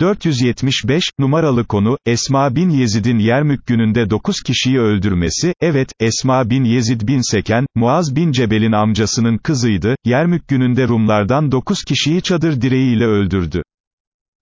475, numaralı konu, Esma bin Yezid'in Yermük gününde 9 kişiyi öldürmesi, evet, Esma bin Yezid bin Seken, Muaz bin Cebel'in amcasının kızıydı, Yermük gününde Rumlardan 9 kişiyi çadır direğiyle öldürdü.